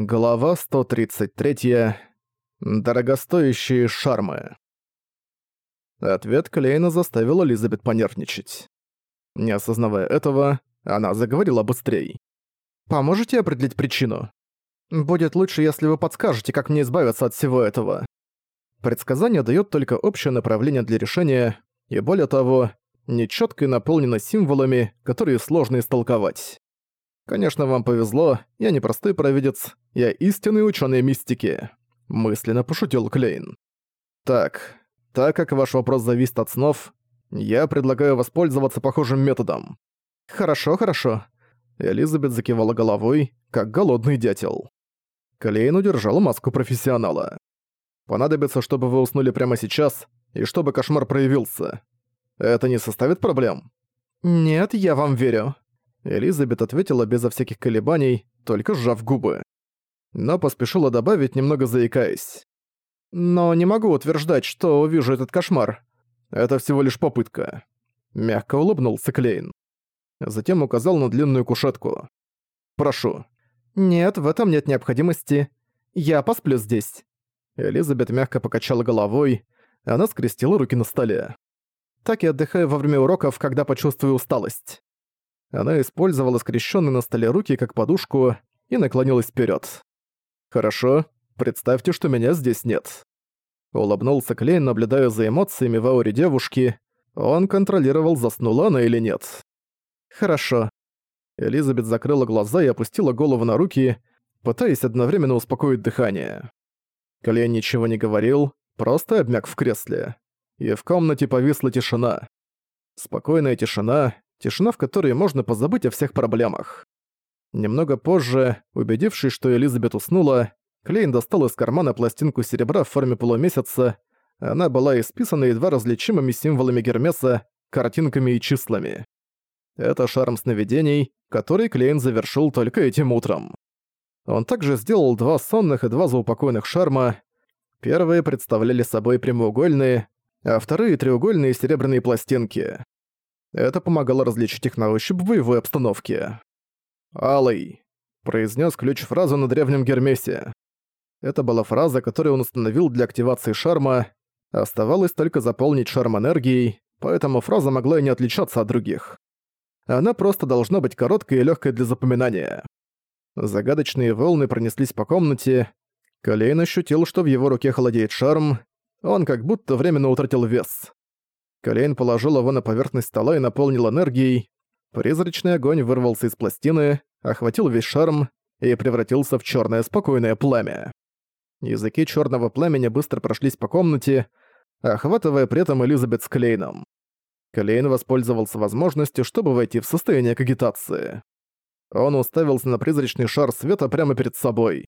Глава 133. Дорогостоящие шармы. Ответ Клейна заставил Элизабет понервничать. Не осознавая этого, она заговорила быстрее. «Поможете определить причину? Будет лучше, если вы подскажете, как мне избавиться от всего этого». Предсказание дает только общее направление для решения, и более того, нечётко и наполнено символами, которые сложно истолковать. Конечно, вам повезло, я не простой провидец, я истинный ученый мистики», — мысленно пошутил Клейн. «Так, так как ваш вопрос зависит от снов, я предлагаю воспользоваться похожим методом». «Хорошо, хорошо». Элизабет закивала головой, как голодный дятел. Клейн удержал маску профессионала. «Понадобится, чтобы вы уснули прямо сейчас, и чтобы кошмар проявился. Это не составит проблем?» «Нет, я вам верю», Элизабет ответила безо всяких колебаний, только сжав губы. Но поспешила добавить, немного заикаясь. «Но не могу утверждать, что увижу этот кошмар. Это всего лишь попытка». Мягко улыбнулся Клейн. Затем указал на длинную кушетку. «Прошу». «Нет, в этом нет необходимости. Я посплю здесь». Элизабет мягко покачала головой, она скрестила руки на столе. «Так я отдыхаю во время уроков, когда почувствую усталость». Она использовала скрещенные на столе руки как подушку и наклонилась вперед. «Хорошо, представьте, что меня здесь нет». Улыбнулся Клейн, наблюдая за эмоциями в ауре девушки. Он контролировал, заснула она или нет. «Хорошо». Элизабет закрыла глаза и опустила голову на руки, пытаясь одновременно успокоить дыхание. Клейн ничего не говорил, просто обмяк в кресле. И в комнате повисла тишина. Спокойная тишина, тишина, в которой можно позабыть о всех проблемах. Немного позже, убедившись, что Элизабет уснула, Клейн достал из кармана пластинку серебра в форме полумесяца. Она была исписана едва различимыми символами Гермеса, картинками и числами. Это шарм сновидений, который Клейн завершил только этим утром. Он также сделал два сонных и два заупокойных шарма. Первые представляли собой прямоугольные, а вторые — треугольные серебряные пластинки. Это помогало различить их на ощупь в боевой обстановке. «Алый», — произнес ключ-фразу на древнем Гермесе. Это была фраза, которую он установил для активации шарма. Оставалось только заполнить шарм энергией, поэтому фраза могла и не отличаться от других. Она просто должна быть короткой и легкой для запоминания. Загадочные волны пронеслись по комнате. Колейн ощутил, что в его руке холодеет шарм. Он как будто временно утратил вес. Колейн положил его на поверхность стола и наполнил энергией. Призрачный огонь вырвался из пластины, охватил весь шарм и превратился в черное спокойное пламя. Языки черного пламени быстро прошлись по комнате, охватывая при этом Элизабет с Клейном. Клейн воспользовался возможностью, чтобы войти в состояние кагитации. Он уставился на призрачный шар света прямо перед собой.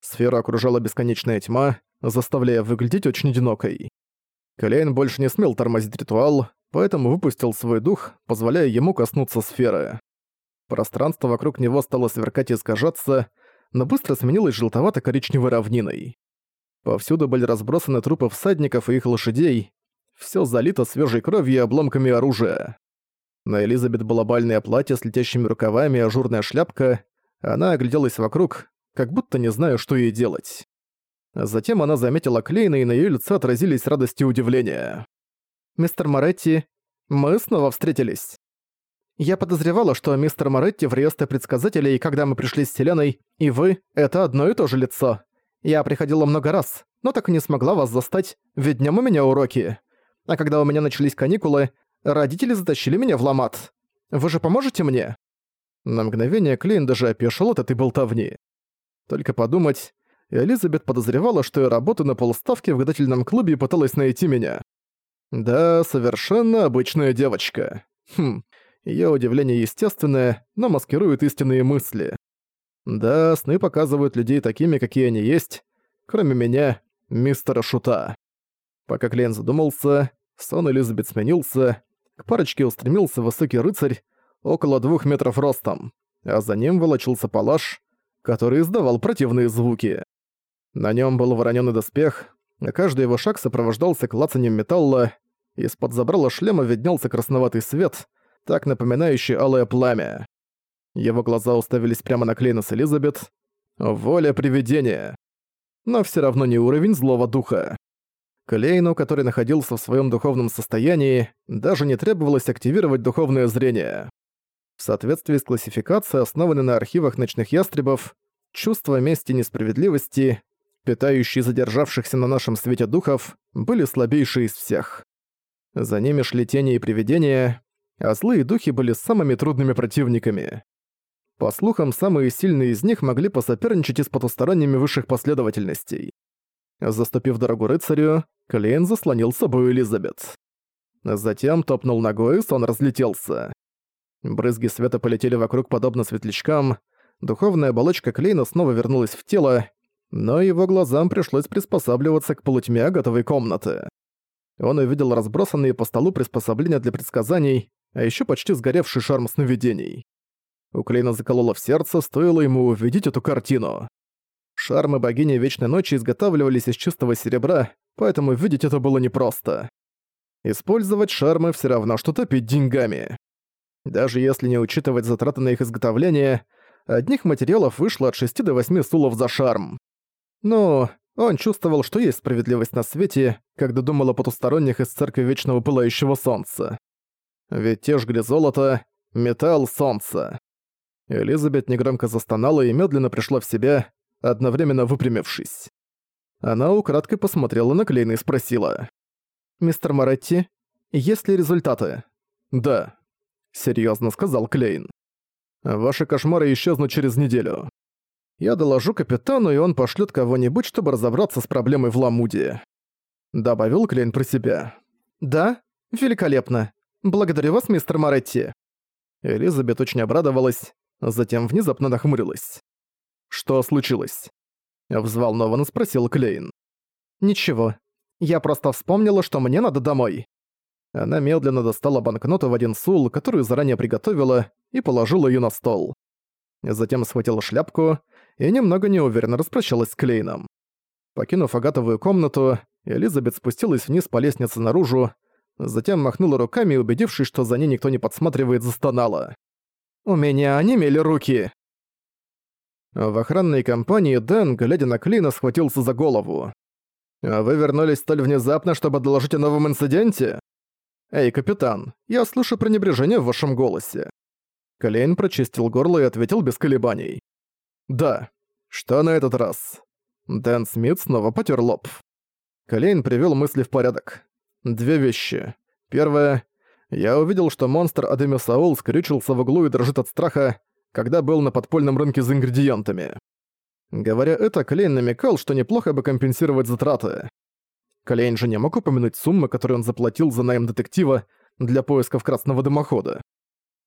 Сферу окружала бесконечная тьма, заставляя выглядеть очень одинокой. Калейн больше не смел тормозить ритуал, поэтому выпустил свой дух, позволяя ему коснуться сферы. Пространство вокруг него стало сверкать и искажаться, но быстро сменилось желтовато-коричневой равниной. Повсюду были разбросаны трупы всадников и их лошадей, все залито свежей кровью и обломками оружия. На Элизабет было бальное платье с летящими рукавами и ажурная шляпка, она огляделась вокруг, как будто не зная, что ей делать. Затем она заметила Клейна, и на её лице отразились радость и удивление. «Мистер Моретти, мы снова встретились». Я подозревала, что мистер Моретти в реестре предсказателей, когда мы пришли с Селеной, и вы — это одно и то же лицо. Я приходила много раз, но так и не смогла вас застать, ведь днём у меня уроки. А когда у меня начались каникулы, родители затащили меня в ломат. Вы же поможете мне?» На мгновение Клейн даже опешил от этой болтовни. Только подумать, Элизабет подозревала, что я работаю на полставки в гадательном клубе и пыталась найти меня. Да, совершенно обычная девочка. Хм, её удивление естественное, но маскирует истинные мысли. Да, сны показывают людей такими, какие они есть, кроме меня, мистера Шута. Пока Клейн задумался, сон Элизабет сменился, к парочке устремился высокий рыцарь, около двух метров ростом, а за ним волочился палаш, который издавал противные звуки. На нем был вороненый доспех, а каждый его шаг сопровождался клацанием металла, из-под забрала шлема виднелся красноватый свет, так напоминающий алое пламя. Его глаза уставились прямо на Клейна с Элизабет. Воля привидения. Но все равно не уровень злого духа. Клейну, который находился в своем духовном состоянии, даже не требовалось активировать духовное зрение. В соответствии с классификацией, основанной на архивах ночных ястребов, чувства мести и несправедливости, питающие задержавшихся на нашем свете духов, были слабейшие из всех. За ними шли тени и привидения, а злые духи были самыми трудными противниками. По слухам, самые сильные из них могли посоперничать и с потусторонними высших последовательностей. Заступив дорогу рыцарю, Клейн заслонил собой Элизабет. Затем топнул ногой, сон разлетелся. Брызги света полетели вокруг подобно светлячкам, духовная оболочка Клейна снова вернулась в тело, но его глазам пришлось приспосабливаться к полутьме готовой комнаты. Он увидел разбросанные по столу приспособления для предсказаний, а еще почти сгоревший шарм сновидений. У Клейна закололо в сердце, стоило ему увидеть эту картину. Шармы богини Вечной Ночи изготавливались из чистого серебра, поэтому видеть это было непросто. Использовать шармы все равно, что топить деньгами. Даже если не учитывать затраты на их изготовление, одних материалов вышло от 6 до 8 сулов за шарм. Но он чувствовал, что есть справедливость на свете, когда думал о потусторонних из Церкви Вечного Пылающего Солнца. Ведь те жгли золото, металл, солнца. Элизабет негромко застонала и медленно пришла в себя, одновременно выпрямившись. Она украдкой посмотрела на Клейна и спросила. «Мистер Моретти, есть ли результаты?» «Да», — серьезно сказал Клейн. «Ваши кошмары исчезнут через неделю. Я доложу капитану, и он пошлет кого-нибудь, чтобы разобраться с проблемой в Ламуде». Добавил Клейн про себя. «Да? Великолепно. Благодарю вас, мистер Моретти». Элизабет очень обрадовалась, затем внезапно нахмурилась. «Что случилось?» Взволнованно спросил Клейн. «Ничего. Я просто вспомнила, что мне надо домой». Она медленно достала банкноту в один сул, которую заранее приготовила, и положила ее на стол. Затем схватила шляпку и немного неуверенно распрощалась с Клейном. Покинув агатовую комнату, Элизабет спустилась вниз по лестнице наружу, затем махнула руками убедившись, что за ней никто не подсматривает, застонала. «У меня онемели руки!» В охранной компании Дэн, глядя на Клина, схватился за голову. «А вы вернулись столь внезапно, чтобы доложить о новом инциденте?» «Эй, капитан, я слышу пренебрежение в вашем голосе». Клейн прочистил горло и ответил без колебаний. «Да. Что на этот раз?» Дэн Смит снова потер лоб. Клейн привел мысли в порядок. Две вещи. Первое. Я увидел, что монстр Адемисаул скрючился в углу и дрожит от страха, когда был на подпольном рынке за ингредиентами. Говоря это, Клейн намекал, что неплохо бы компенсировать затраты. Клейн же не мог упомянуть суммы, которые он заплатил за найм детектива для поисков красного дымохода.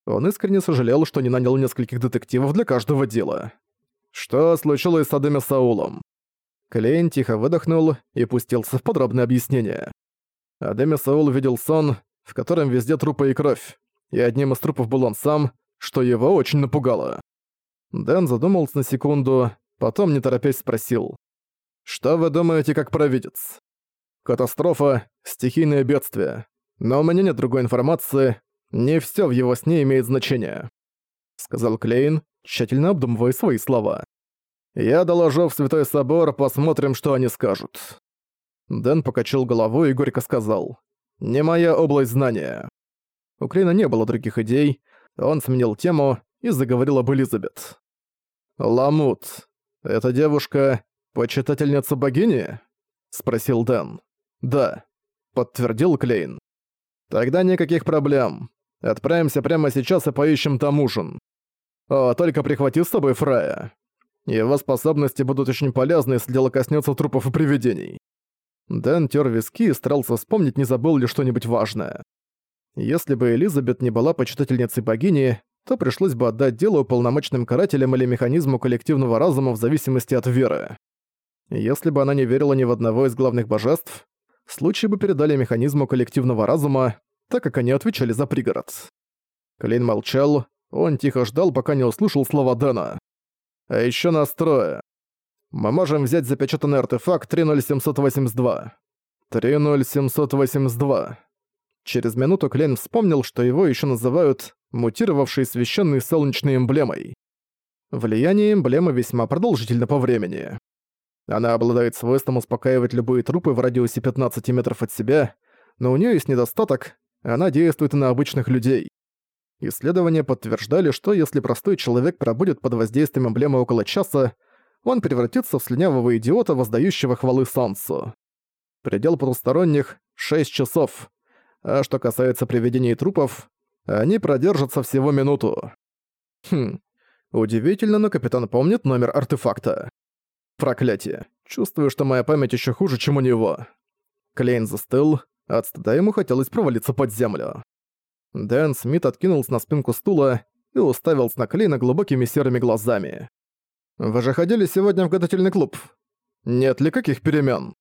Он искренне сожалел, что не нанял нескольких детективов для каждого дела. Что случилось с Адами Саулом? Клейн тихо выдохнул и пустился в подробное объяснение. Адеми Саул видел сон, в котором везде трупы и кровь, и одним из трупов был он сам, что его очень напугало. Дэн задумался на секунду, потом не торопясь спросил. «Что вы думаете как провидец?» «Катастрофа, стихийное бедствие. Но у меня нет другой информации, не всё в его сне имеет значение», — сказал Клейн, тщательно обдумывая свои слова. «Я доложу в Святой Собор, посмотрим, что они скажут». Дэн покачал головой и горько сказал. «Не моя область знания». У Клейна не было других идей, он сменил тему и заговорил об Элизабет. «Ламут, эта девушка — почитательница богини?» — спросил Дэн. «Да», — подтвердил Клейн. «Тогда никаких проблем. Отправимся прямо сейчас и поищем там ужин. О, только прихвати с собой Фрая. Его способности будут очень полезны, если дело коснется трупов и привидений». Дэн тер виски и старался вспомнить, не забыл ли что-нибудь важное. Если бы Элизабет не была почитательницей богини, то пришлось бы отдать дело уполномоченным карателям или механизму коллективного разума в зависимости от веры. Если бы она не верила ни в одного из главных божеств, случай бы передали механизму коллективного разума, так как они отвечали за пригород. Клейн молчал, он тихо ждал, пока не услышал слова Дэна. «А ещё настроя. Мы можем взять запечатанный артефакт 30782». «30782». Через минуту Клейн вспомнил, что его еще называют «мутировавшей священной солнечной эмблемой». Влияние эмблемы весьма продолжительно по времени. Она обладает свойством успокаивать любые трупы в радиусе 15 метров от себя, но у нее есть недостаток, она действует и на обычных людей. Исследования подтверждали, что если простой человек пробудет под воздействием эмблемы около часа, он превратится в слюнявого идиота, воздающего хвалы солнцу. Предел потусторонних — 6 часов. А что касается привидений трупов, они продержатся всего минуту. Хм, удивительно, но капитан помнит номер артефакта. Проклятие. Чувствую, что моя память еще хуже, чем у него. Клейн застыл, от стыда ему хотелось провалиться под землю. Дэн Смит откинулся на спинку стула и уставился на Клейна глубокими серыми глазами. «Вы же ходили сегодня в гадательный клуб? Нет ли каких перемен?